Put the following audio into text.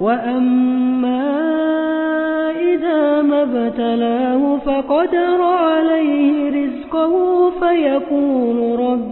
وأما إذا ما ابتلاه فقدر عليه رزقه فيقول رب